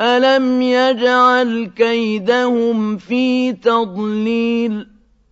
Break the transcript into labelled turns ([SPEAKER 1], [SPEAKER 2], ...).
[SPEAKER 1] أَلَمْ يَجْعَلْ كَيْدَهُمْ فِي تَضْلِيلٍ